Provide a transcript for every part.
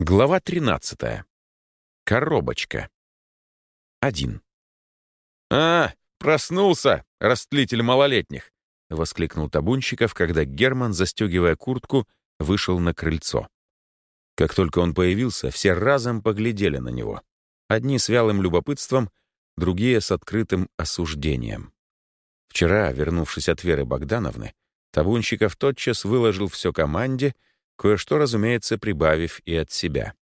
Глава 13. Коробочка. Один. «А, проснулся, растлитель малолетних!» — воскликнул Табунщиков, когда Герман, застегивая куртку, вышел на крыльцо. Как только он появился, все разом поглядели на него. Одни с вялым любопытством, другие с открытым осуждением. Вчера, вернувшись от Веры Богдановны, Табунщиков тотчас выложил все команде — кое-что, разумеется, прибавив и от себя.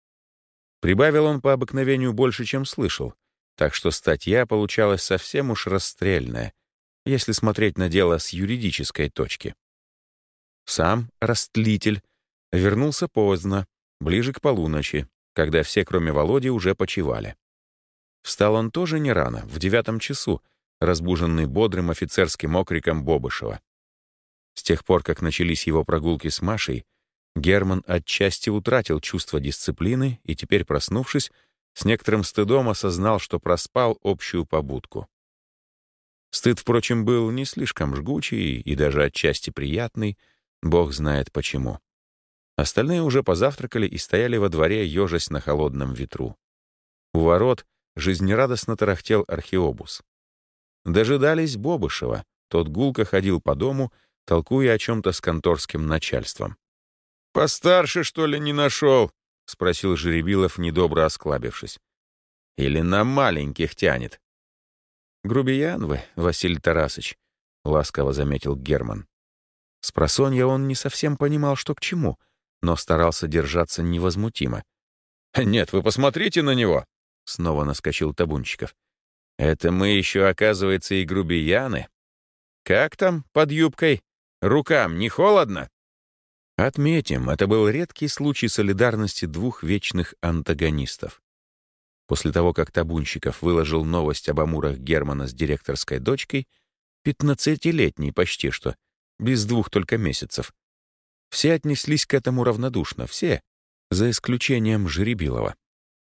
Прибавил он по обыкновению больше, чем слышал, так что статья получалась совсем уж расстрельная, если смотреть на дело с юридической точки. Сам растлитель вернулся поздно, ближе к полуночи, когда все, кроме Володи, уже почивали. Встал он тоже не рано, в девятом часу, разбуженный бодрым офицерским окриком Бобышева. С тех пор, как начались его прогулки с Машей, Герман отчасти утратил чувство дисциплины и теперь, проснувшись, с некоторым стыдом осознал, что проспал общую побудку. Стыд, впрочем, был не слишком жгучий и даже отчасти приятный, бог знает почему. Остальные уже позавтракали и стояли во дворе, ежась на холодном ветру. У ворот жизнерадостно тарахтел археобус. Дожидались Бобышева, тот гулко ходил по дому, толкуя о чем-то с конторским начальством. «Постарше, что ли, не нашел?» — спросил Жеребилов, недобро осклабившись. «Или на маленьких тянет?» «Грубиян вы, Василий Тарасыч», — ласково заметил Герман. Спросонья он не совсем понимал, что к чему, но старался держаться невозмутимо. «Нет, вы посмотрите на него!» — снова наскочил Табунчиков. «Это мы еще, оказывается, и грубияны. Как там под юбкой? Рукам не холодно?» Отметим, это был редкий случай солидарности двух вечных антагонистов. После того, как Табунщиков выложил новость об амурах Германа с директорской дочкой, пятнадцатилетней почти что, без двух только месяцев, все отнеслись к этому равнодушно, все, за исключением Жеребилова.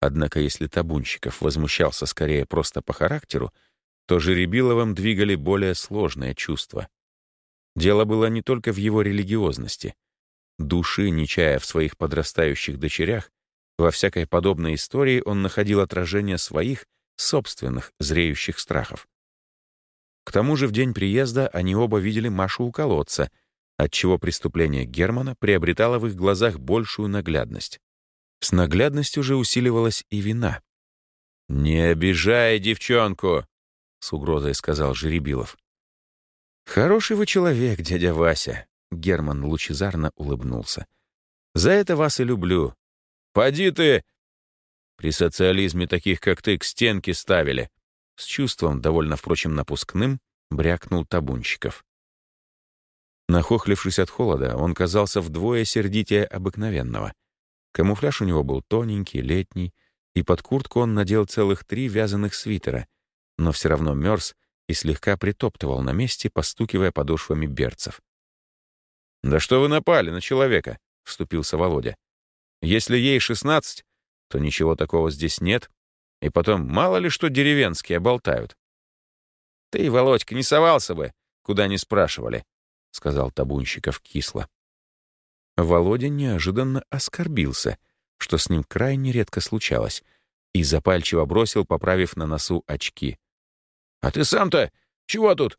Однако если Табунщиков возмущался скорее просто по характеру, то Жеребиловым двигали более сложные чувства. Дело было не только в его религиозности. Души, не чая в своих подрастающих дочерях, во всякой подобной истории он находил отражение своих собственных зреющих страхов. К тому же в день приезда они оба видели Машу у колодца, отчего преступление Германа приобретало в их глазах большую наглядность. С наглядностью же усиливалась и вина. «Не обижай девчонку!» — с угрозой сказал Жеребилов. «Хороший вы человек, дядя Вася», Герман лучезарно улыбнулся. «За это вас и люблю. Поди ты!» При социализме таких, как ты, к стенке ставили. С чувством, довольно, впрочем, напускным, брякнул табунщиков. Нахохлившись от холода, он казался вдвое сердитее обыкновенного. Камуфляж у него был тоненький, летний, и под куртку он надел целых три вязаных свитера, но все равно мерз и слегка притоптывал на месте, постукивая подошвами берцев. «Да что вы напали на человека?» — вступился Володя. «Если ей шестнадцать, то ничего такого здесь нет. И потом, мало ли что деревенские болтают». «Ты, Володька, не совался бы, куда не спрашивали», — сказал Табунщиков кисло. Володя неожиданно оскорбился, что с ним крайне редко случалось, и запальчиво бросил, поправив на носу очки. «А ты сам-то чего тут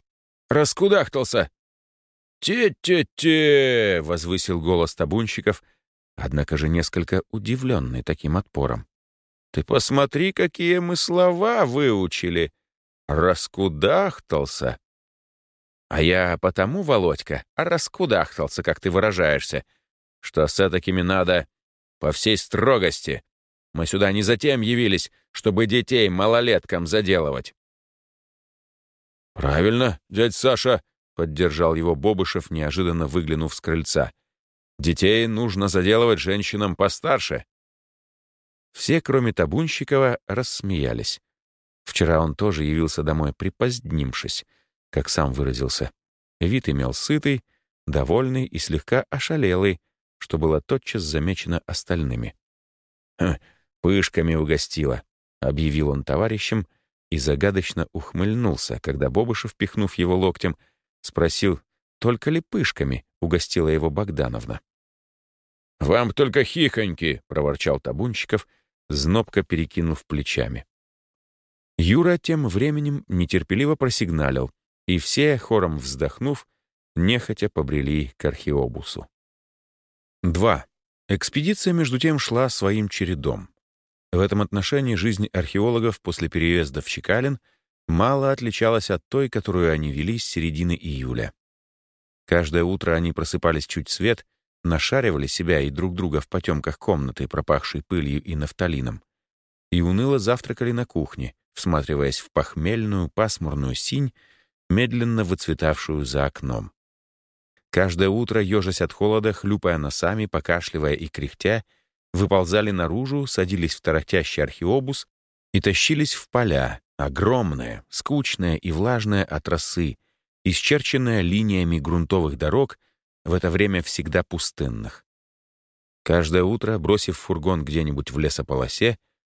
раскудахтался?» «Те-те-те!» — возвысил голос табунщиков, однако же несколько удивленный таким отпором. «Ты посмотри, какие мы слова выучили! Раскудахтался!» «А я потому, Володька, раскудахтался, как ты выражаешься, что с такими надо по всей строгости. Мы сюда не затем явились, чтобы детей малолеткам заделывать». «Правильно, дядь Саша», — поддержал его Бобышев, неожиданно выглянув с крыльца. «Детей нужно заделывать женщинам постарше». Все, кроме Табунщикова, рассмеялись. Вчера он тоже явился домой припозднимшись, как сам выразился. Вид имел сытый, довольный и слегка ошалелый, что было тотчас замечено остальными. «Пышками угостила», — объявил он товарищам и загадочно ухмыльнулся, когда Бобышев, пихнув его локтем, — Спросил, только ли пышками угостила его Богдановна. «Вам только хихоньки!» — проворчал Табунчиков, знобко перекинув плечами. Юра тем временем нетерпеливо просигналил, и все, хором вздохнув, нехотя побрели к археобусу. 2. Экспедиция, между тем, шла своим чередом. В этом отношении жизнь археологов после переезда в Чекалин мало отличалась от той, которую они вели с середины июля. Каждое утро они просыпались чуть свет, нашаривали себя и друг друга в потемках комнаты, пропахшей пылью и нафталином, и уныло завтракали на кухне, всматриваясь в похмельную, пасмурную синь, медленно выцветавшую за окном. Каждое утро, ежась от холода, хлюпая носами, покашливая и кряхтя, выползали наружу, садились в тарахтящий археобус и тащились в поля, огромные, скучные и влажные от росы, исчерченные линиями грунтовых дорог, в это время всегда пустынных. Каждое утро, бросив фургон где-нибудь в лесополосе,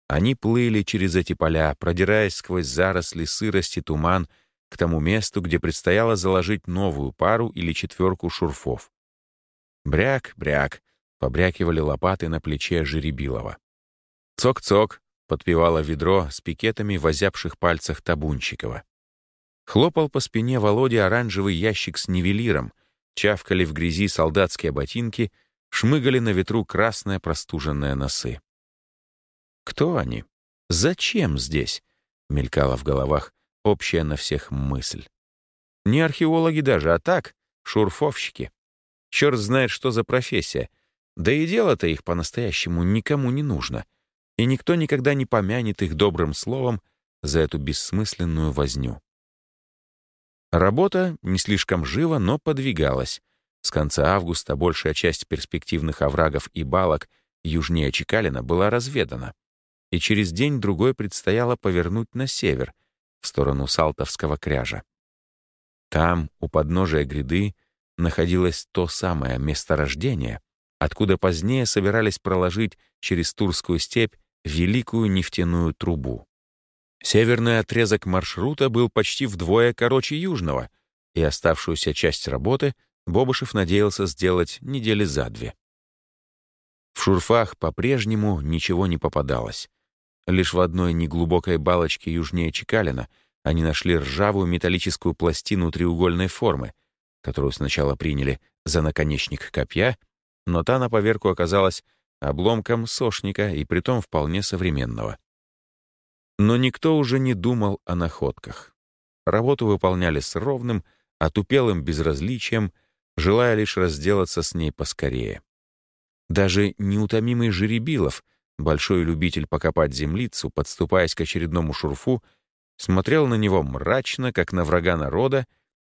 они плыли через эти поля, продираясь сквозь заросли, сырость и туман к тому месту, где предстояло заложить новую пару или четверку шурфов. Бряк, бряк, побрякивали лопаты на плече Жеребилова. Цок-цок, подпевало ведро с пикетами в озябших пальцах Табунчикова. Хлопал по спине Володя оранжевый ящик с нивелиром, чавкали в грязи солдатские ботинки, шмыгали на ветру красные простуженные носы. Кто они? Зачем здесь? Мелькала в головах общая на всех мысль. Не археологи даже, а так, шурфовщики. Черт знает, что за профессия. Да и дело-то их по-настоящему никому не нужно. И никто никогда не помянет их добрым словом за эту бессмысленную возню. Работа не слишком живо, но подвигалась. С конца августа большая часть перспективных оврагов и балок южнее Чекалина была разведана и через день-другой предстояло повернуть на север, в сторону Салтовского кряжа. Там, у подножия гряды, находилось то самое месторождение, откуда позднее собирались проложить через Турскую степь великую нефтяную трубу. Северный отрезок маршрута был почти вдвое короче южного, и оставшуюся часть работы Бобышев надеялся сделать недели за две. В шурфах по-прежнему ничего не попадалось. Лишь в одной неглубокой балочке южнее Чекалина они нашли ржавую металлическую пластину треугольной формы, которую сначала приняли за наконечник копья, но та на поверку оказалась обломком сошника и притом вполне современного. Но никто уже не думал о находках. Работу выполняли с ровным, отупелым безразличием, желая лишь разделаться с ней поскорее. Даже неутомимый Жеребилов — Большой любитель покопать землицу, подступаясь к очередному шурфу, смотрел на него мрачно, как на врага народа,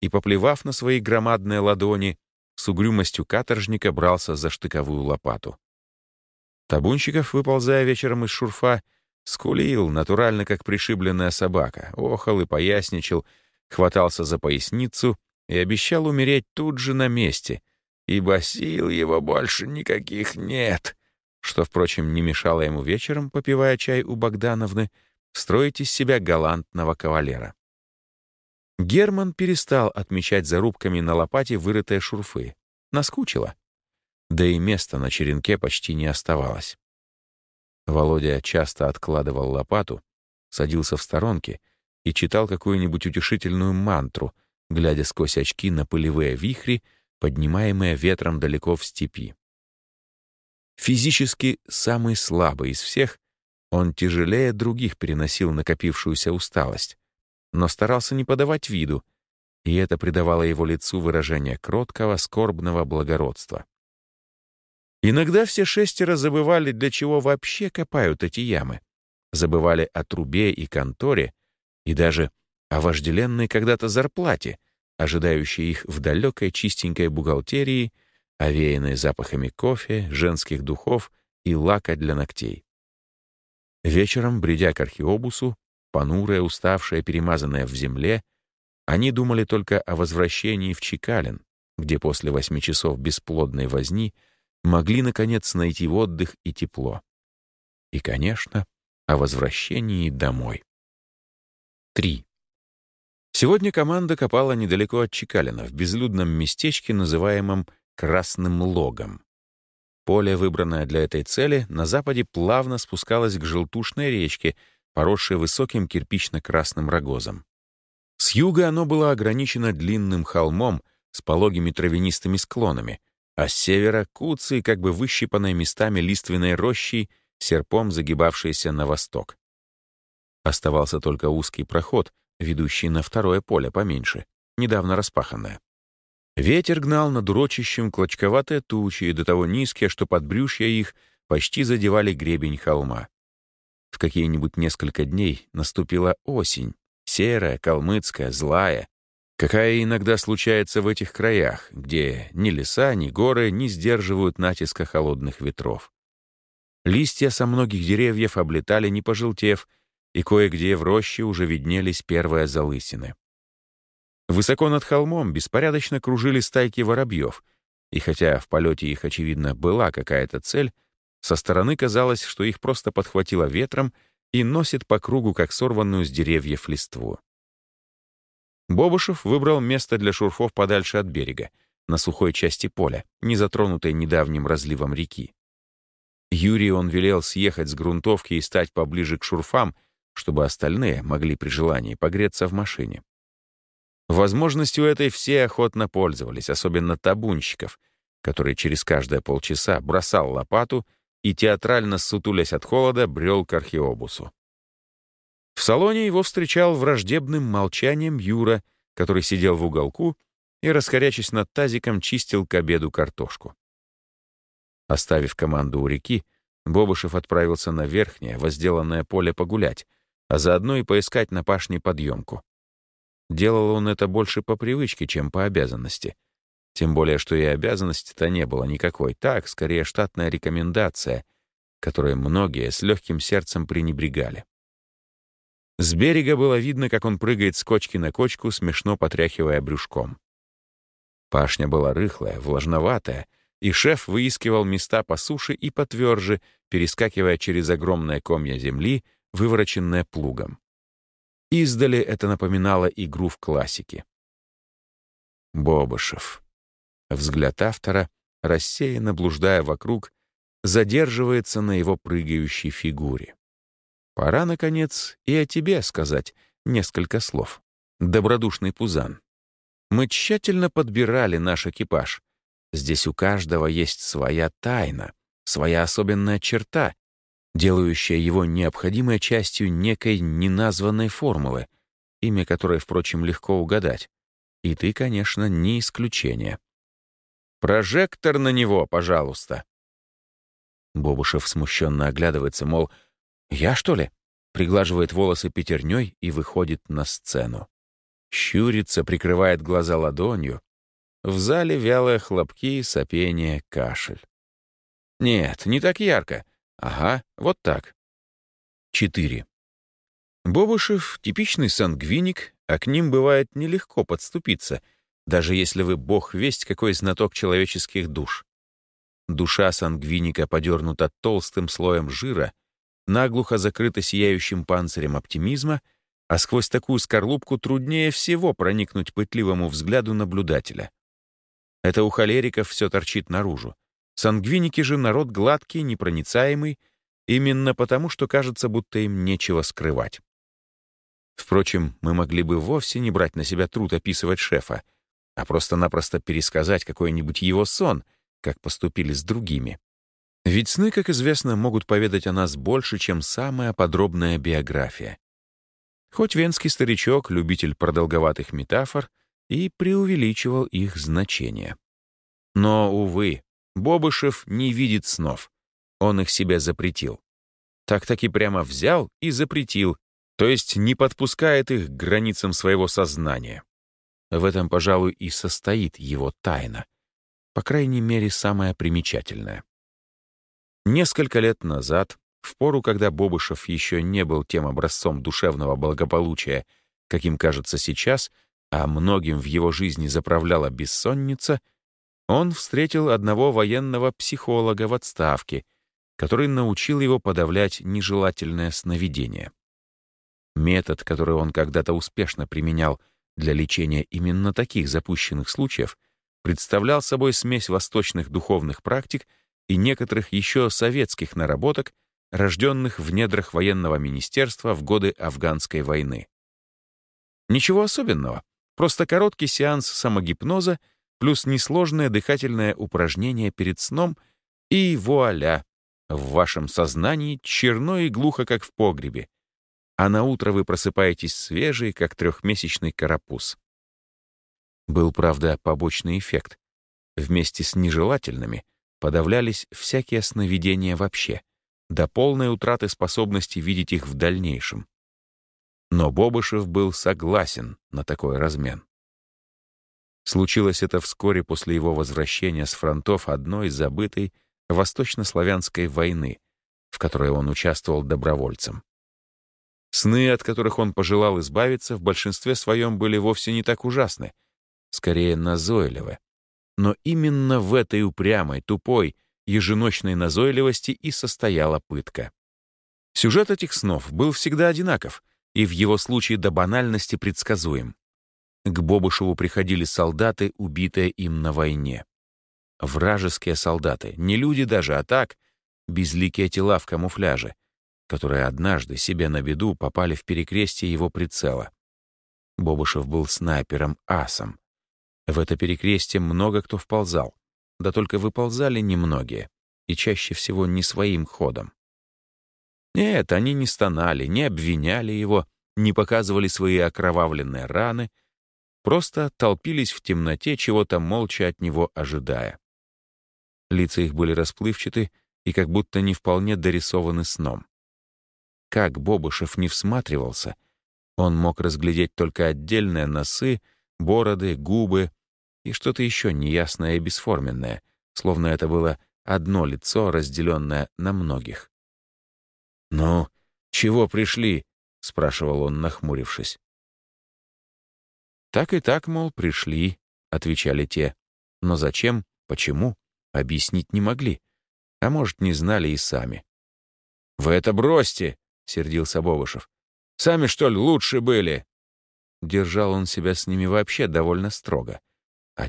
и, поплевав на свои громадные ладони, с угрюмостью каторжника брался за штыковую лопату. Табунщиков, выползая вечером из шурфа, скулил, натурально как пришибленная собака, охал и поясничал, хватался за поясницу и обещал умереть тут же на месте, ибо сил его больше никаких нет что, впрочем, не мешало ему вечером, попивая чай у Богдановны, строить из себя галантного кавалера. Герман перестал отмечать зарубками на лопате вырытые шурфы. Наскучило. Да и места на черенке почти не оставалось. Володя часто откладывал лопату, садился в сторонке и читал какую-нибудь утешительную мантру, глядя сквозь очки на пылевые вихри, поднимаемые ветром далеко в степи. Физически самый слабый из всех, он тяжелее других переносил накопившуюся усталость, но старался не подавать виду, и это придавало его лицу выражение кроткого, скорбного благородства. Иногда все шестеро забывали, для чего вообще копают эти ямы. Забывали о трубе и конторе, и даже о вожделенной когда-то зарплате, ожидающей их в далекой чистенькой бухгалтерии — овеянной запахами кофе, женских духов и лака для ногтей. Вечером, бредя к археобусу, понурая, уставшая, перемазанная в земле, они думали только о возвращении в Чекалин, где после восьми часов бесплодной возни могли, наконец, найти отдых и тепло. И, конечно, о возвращении домой. 3. Сегодня команда копала недалеко от Чекалина, в безлюдном местечке, называемом Красным Логом. Поле, выбранное для этой цели, на западе плавно спускалось к желтушной речке, поросшей высоким кирпично-красным рогозом. С юга оно было ограничено длинным холмом с пологими травянистыми склонами, а с севера — куцей, как бы выщипанной местами лиственной рощей, серпом загибавшейся на восток. Оставался только узкий проход, ведущий на второе поле поменьше, недавно распаханное. Ветер гнал над урочищем клочковатые тучи, до того низкие, что подбрюшья их почти задевали гребень холма. В какие-нибудь несколько дней наступила осень, серая, калмыцкая, злая, какая иногда случается в этих краях, где ни леса, ни горы не сдерживают натиска холодных ветров. Листья со многих деревьев облетали, не пожелтев, и кое-где в роще уже виднелись первые залысины. Высоко над холмом беспорядочно кружили стайки воробьев, и хотя в полете их, очевидно, была какая-то цель, со стороны казалось, что их просто подхватило ветром и носит по кругу, как сорванную с деревьев листву. Бобушев выбрал место для шурфов подальше от берега, на сухой части поля, не затронутой недавним разливом реки. Юрий он велел съехать с грунтовки и стать поближе к шурфам, чтобы остальные могли при желании погреться в машине. Возможностью этой все охотно пользовались, особенно табунщиков, который через каждые полчаса бросал лопату и, театрально сутулясь от холода, брел к археобусу. В салоне его встречал враждебным молчанием Юра, который сидел в уголку и, раскорячись над тазиком, чистил к обеду картошку. Оставив команду у реки, Бобышев отправился на верхнее, возделанное поле погулять, а заодно и поискать на пашне подъемку. Делал он это больше по привычке, чем по обязанности. Тем более, что и обязанности-то не было никакой. Так, скорее, штатная рекомендация, которой многие с легким сердцем пренебрегали. С берега было видно, как он прыгает с кочки на кочку, смешно потряхивая брюшком. Пашня была рыхлая, влажноватая, и шеф выискивал места по суше и потверже, перескакивая через огромное комья земли, вывороченное плугом. Издали это напоминало игру в классике. Бобышев. Взгляд автора, рассеянно блуждая вокруг, задерживается на его прыгающей фигуре. Пора, наконец, и о тебе сказать несколько слов. Добродушный Пузан. Мы тщательно подбирали наш экипаж. Здесь у каждого есть своя тайна, своя особенная черта, делающая его необходимой частью некой неназванной формулы, имя которой, впрочем, легко угадать. И ты, конечно, не исключение. «Прожектор на него, пожалуйста!» Бобушев смущенно оглядывается, мол, «Я, что ли?» приглаживает волосы пятерней и выходит на сцену. Щурится, прикрывает глаза ладонью. В зале вялые хлопки, сопение, кашель. Нет, не так ярко. Ага, вот так. Четыре. Бобушев — типичный сангвиник, а к ним бывает нелегко подступиться, даже если вы бог весть какой знаток человеческих душ. Душа сангвиника подернута толстым слоем жира, наглухо закрыта сияющим панцирем оптимизма, а сквозь такую скорлупку труднее всего проникнуть пытливому взгляду наблюдателя. Это у холериков все торчит наружу. Сангвиники же народ гладкий, непроницаемый, именно потому, что кажется, будто им нечего скрывать. Впрочем, мы могли бы вовсе не брать на себя труд описывать шефа, а просто-напросто пересказать какой-нибудь его сон, как поступили с другими. Ведь сны, как известно, могут поведать о нас больше, чем самая подробная биография. Хоть венский старичок, любитель продолговатых метафор, и преувеличивал их значение. Но, увы, Бобышев не видит снов. Он их себе запретил. Так-таки прямо взял и запретил, то есть не подпускает их к границам своего сознания. В этом, пожалуй, и состоит его тайна. По крайней мере, самая примечательная. Несколько лет назад, в пору, когда Бобышев еще не был тем образцом душевного благополучия, каким кажется сейчас, а многим в его жизни заправляла бессонница — он встретил одного военного психолога в отставке, который научил его подавлять нежелательное сновидение. Метод, который он когда-то успешно применял для лечения именно таких запущенных случаев, представлял собой смесь восточных духовных практик и некоторых еще советских наработок, рожденных в недрах военного министерства в годы афганской войны. Ничего особенного, просто короткий сеанс самогипноза плюс несложное дыхательное упражнение перед сном и вуаля, в вашем сознании черно и глухо, как в погребе, а на утро вы просыпаетесь свежий, как трехмесячный карапуз. Был, правда, побочный эффект. Вместе с нежелательными подавлялись всякие сновидения вообще, до полной утраты способности видеть их в дальнейшем. Но Бобышев был согласен на такой размен. Случилось это вскоре после его возвращения с фронтов одной забытой восточнославянской войны, в которой он участвовал добровольцем. Сны, от которых он пожелал избавиться, в большинстве своем были вовсе не так ужасны, скорее назойливы. Но именно в этой упрямой, тупой, еженочной назойливости и состояла пытка. Сюжет этих снов был всегда одинаков и в его случае до банальности предсказуем. К Бобышеву приходили солдаты, убитые им на войне. Вражеские солдаты, не люди даже, а так, безликие тела в камуфляже, которые однажды себе на беду попали в перекрестие его прицела. Бобышев был снайпером-асом. В это перекрестие много кто вползал, да только выползали немногие, и чаще всего не своим ходом. Нет, они не стонали, не обвиняли его, не показывали свои окровавленные раны — просто толпились в темноте, чего-то молча от него ожидая. Лица их были расплывчаты и как будто не вполне дорисованы сном. Как Бобышев не всматривался, он мог разглядеть только отдельные носы, бороды, губы и что-то еще неясное и бесформенное, словно это было одно лицо, разделенное на многих. «Ну, чего пришли?» — спрашивал он, нахмурившись. «Так и так, мол, пришли», — отвечали те. Но зачем, почему, объяснить не могли. А может, не знали и сами. «Вы это бросьте!» — сердился Бобышев. «Сами, что ли, лучше были?» Держал он себя с ними вообще довольно строго.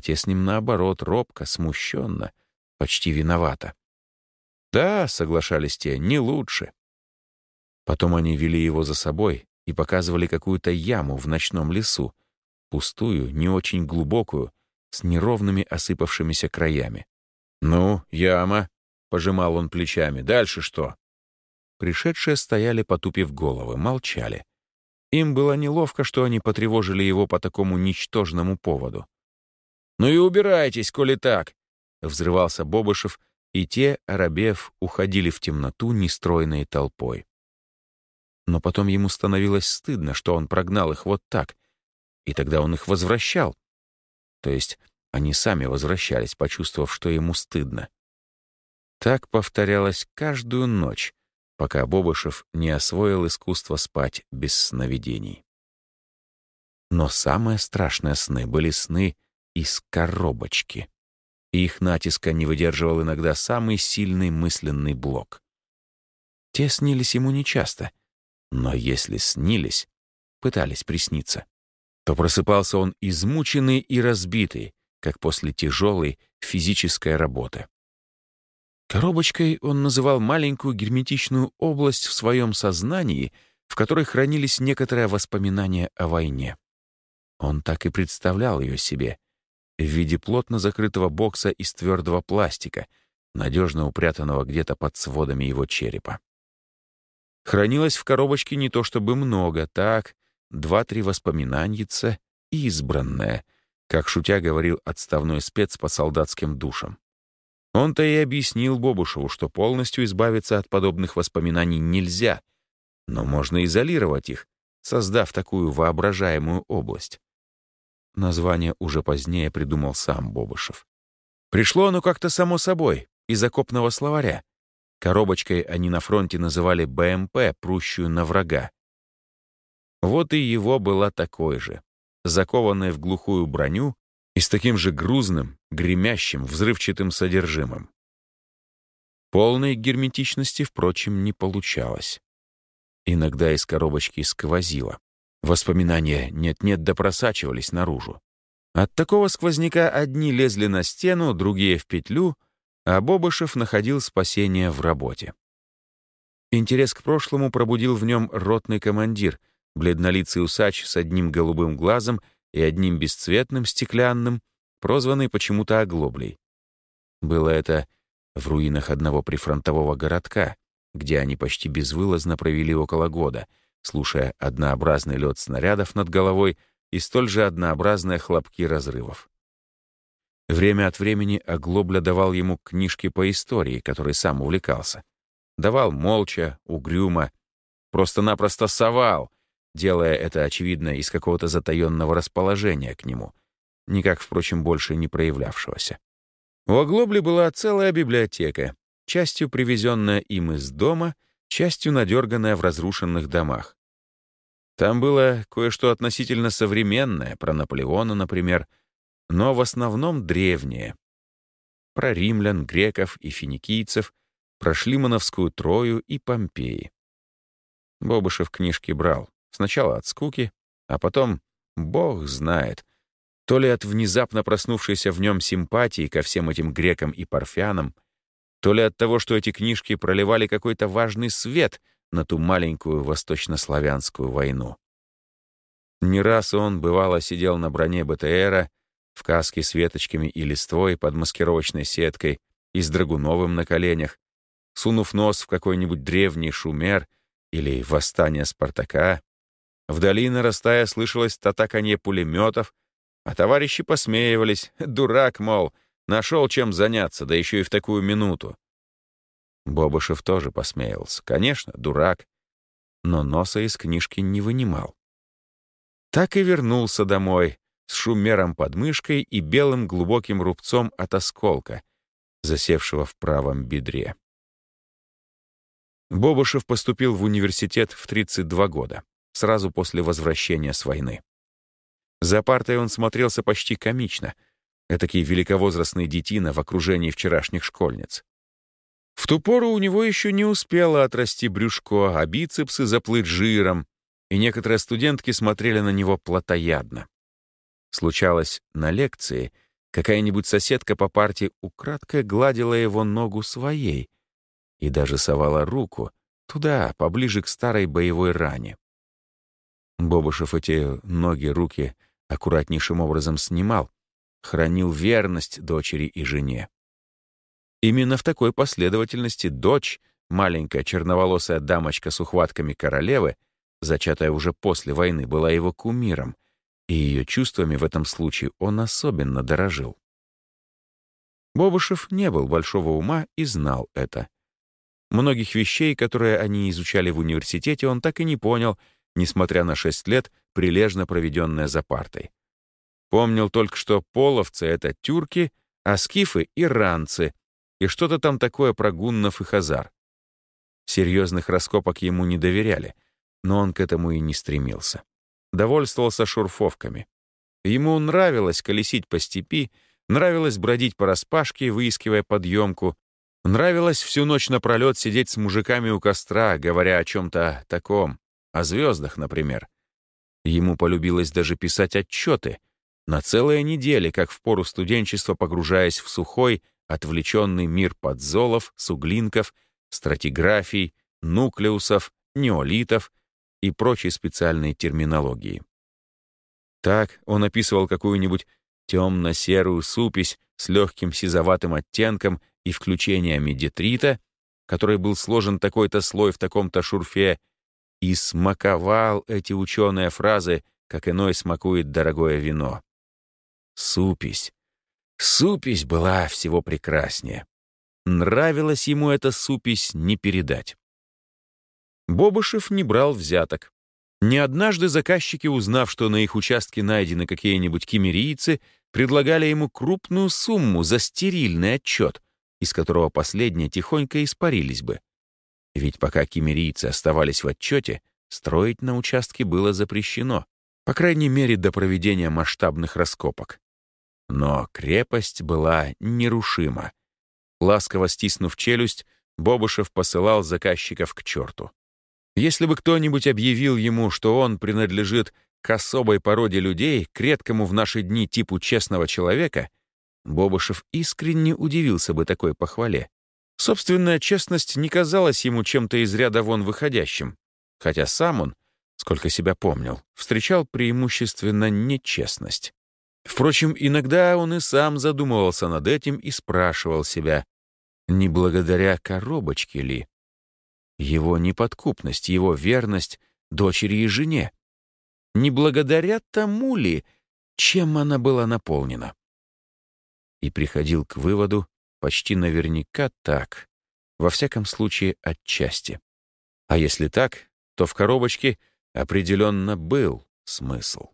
Те с ним, наоборот, робко, смущенно, почти виновато. «Да», — соглашались те, — «не лучше». Потом они вели его за собой и показывали какую-то яму в ночном лесу, пустую, не очень глубокую, с неровными осыпавшимися краями. «Ну, яма», — пожимал он плечами, — «дальше что?» Пришедшие стояли, потупив головы, молчали. Им было неловко, что они потревожили его по такому ничтожному поводу. «Ну и убирайтесь, коли так!» — взрывался Бобышев, и те, оробев, уходили в темноту нестройной толпой. Но потом ему становилось стыдно, что он прогнал их вот так, и тогда он их возвращал. То есть они сами возвращались, почувствовав, что ему стыдно. Так повторялось каждую ночь, пока Бобышев не освоил искусство спать без сновидений. Но самые страшные сны были сны из коробочки. Их натиска не выдерживал иногда самый сильный мысленный блок. Те снились ему нечасто, но если снились, пытались присниться, то просыпался он измученный и разбитый, как после тяжелой физической работы. Коробочкой он называл маленькую герметичную область в своем сознании, в которой хранились некоторые воспоминания о войне. Он так и представлял ее себе в виде плотно закрытого бокса из твердого пластика, надежно упрятанного где-то под сводами его черепа. Хранилось в коробочке не то чтобы много, так, два-три воспоминаница и избранное, как шутя говорил отставной спец по солдатским душам. Он-то и объяснил Бобушеву, что полностью избавиться от подобных воспоминаний нельзя, но можно изолировать их, создав такую воображаемую область. Название уже позднее придумал сам Бобышев. Пришло оно как-то само собой, из окопного словаря. Коробочкой они на фронте называли БМП, прущую на врага. Вот и его была такой же, закованная в глухую броню и с таким же грузным, гремящим, взрывчатым содержимым. Полной герметичности, впрочем, не получалось. Иногда из коробочки сквозило. Воспоминания нет-нет да просачивались наружу. От такого сквозняка одни лезли на стену, другие — в петлю, а Бобышев находил спасение в работе. Интерес к прошлому пробудил в нем ротный командир, бледнолицый усач с одним голубым глазом и одним бесцветным стеклянным, прозванный почему-то оглоблей. Было это в руинах одного прифронтового городка, где они почти безвылазно провели около года, слушая однообразный лед снарядов над головой и столь же однообразные хлопки разрывов. Время от времени Оглобля давал ему книжки по истории, которой сам увлекался. Давал молча, угрюмо, просто-напросто совал, делая это, очевидно, из какого-то затаенного расположения к нему, никак, впрочем, больше не проявлявшегося. У Оглобли была целая библиотека, частью привезенная им из дома, частью надерганная в разрушенных домах. Там было кое-что относительно современное, про Наполеона, например, но в основном древнее. Про римлян, греков и финикийцев, про Шлимановскую Трою и Помпеи. Бобышев книжки брал. Сначала от скуки, а потом, бог знает, то ли от внезапно проснувшейся в нем симпатии ко всем этим грекам и парфянам, то ли от того, что эти книжки проливали какой-то важный свет — на ту маленькую восточнославянскую войну. Не раз он, бывало, сидел на броне БТРа, в каске с веточками и листвой под маскировочной сеткой и с Драгуновым на коленях, сунув нос в какой-нибудь древний шумер или восстание Спартака. Вдали, нарастая, слышалось татаканье пулеметов, а товарищи посмеивались. Дурак, мол, нашел чем заняться, да еще и в такую минуту. Бобышев тоже посмеялся. Конечно, дурак. Но носа из книжки не вынимал. Так и вернулся домой с шумером под мышкой и белым глубоким рубцом от осколка, засевшего в правом бедре. Бобышев поступил в университет в 32 года, сразу после возвращения с войны. За партой он смотрелся почти комично, этакий великовозрастный детина в окружении вчерашних школьниц. В ту пору у него еще не успело отрасти брюшко, а бицепсы заплыть жиром, и некоторые студентки смотрели на него плотоядно. Случалось, на лекции какая-нибудь соседка по парте украдкой гладила его ногу своей и даже совала руку туда, поближе к старой боевой ране. Бобышев эти ноги, руки аккуратнейшим образом снимал, хранил верность дочери и жене. Именно в такой последовательности дочь, маленькая черноволосая дамочка с ухватками королевы, зачатая уже после войны, была его кумиром, и ее чувствами в этом случае он особенно дорожил. Бобышев не был большого ума и знал это. Многих вещей, которые они изучали в университете, он так и не понял, несмотря на шесть лет, прилежно проведенное за партой. Помнил только, что половцы — это тюрки, а скифы — иранцы, и что-то там такое про гуннов и хазар. Серьезных раскопок ему не доверяли, но он к этому и не стремился. Довольствовался шурфовками. Ему нравилось колесить по степи, нравилось бродить по распашке, выискивая подъемку, нравилось всю ночь напролет сидеть с мужиками у костра, говоря о чем-то таком, о звездах, например. Ему полюбилось даже писать отчеты, на целые недели, как в пору студенчества погружаясь в сухой, отвлеченный мир подзолов, суглинков, стратиграфий, нуклеусов, неолитов и прочей специальной терминологии. Так он описывал какую-нибудь темно-серую супесь с легким сизоватым оттенком и включениями детрита, который был сложен такой-то слой в таком-то шурфе, и смаковал эти ученые фразы, как иной смакует дорогое вино. Супись. Супись была всего прекраснее. Нравилась ему эта супись не передать. Бобышев не брал взяток. Не однажды заказчики, узнав, что на их участке найдены какие-нибудь кемерийцы, предлагали ему крупную сумму за стерильный отчет, из которого последние тихонько испарились бы. Ведь пока кемерийцы оставались в отчете, строить на участке было запрещено, по крайней мере до проведения масштабных раскопок. Но крепость была нерушима. Ласково стиснув челюсть, Бобышев посылал заказчиков к черту. Если бы кто-нибудь объявил ему, что он принадлежит к особой породе людей, к редкому в наши дни типу честного человека, Бобышев искренне удивился бы такой похвале. Собственная честность не казалась ему чем-то из ряда вон выходящим, хотя сам он, сколько себя помнил, встречал преимущественно нечестность. Впрочем, иногда он и сам задумывался над этим и спрашивал себя, не благодаря коробочке ли? Его неподкупность, его верность дочери и жене. Не благодаря тому ли, чем она была наполнена? И приходил к выводу, почти наверняка так. Во всяком случае, отчасти. А если так, то в коробочке определенно был смысл.